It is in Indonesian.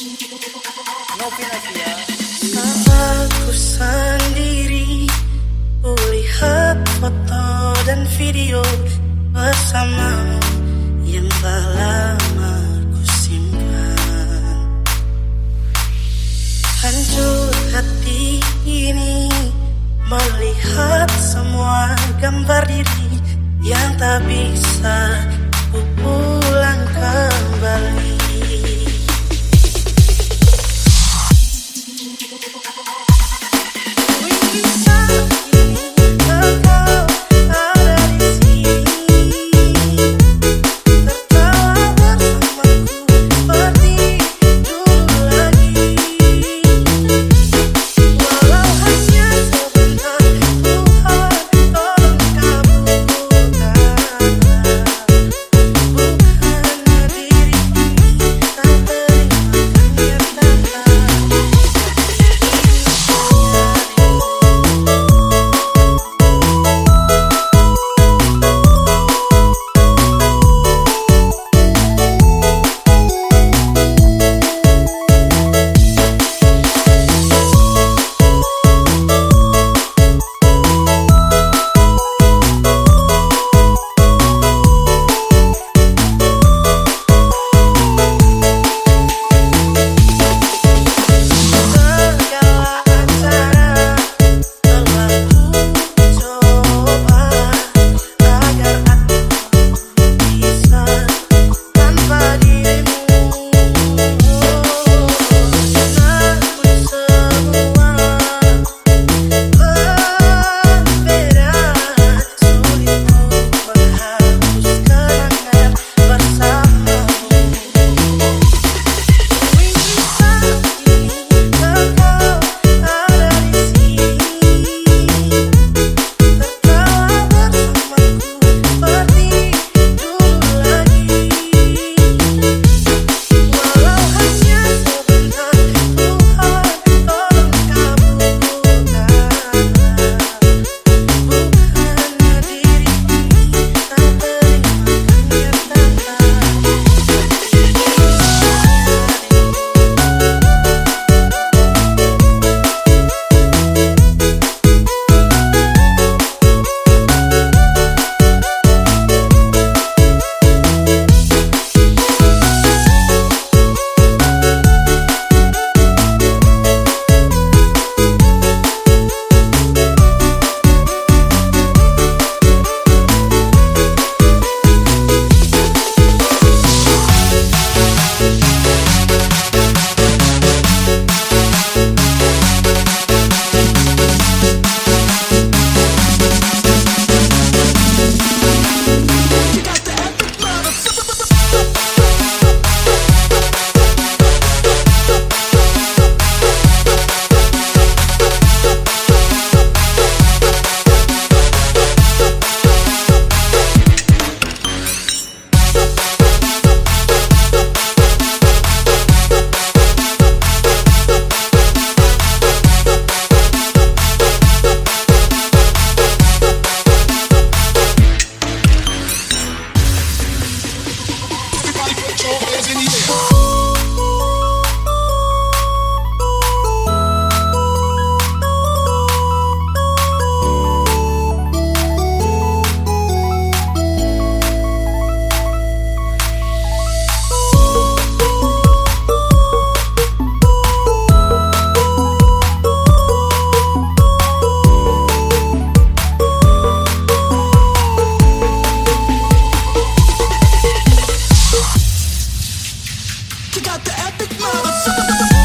Aku sendiri Kulihat foto dan video Bersamamu Yang tak lama ku simpan. Hancur hati ini Melihat semua gambar diri Yang tak bisa ku pulang kembali got the epic mother.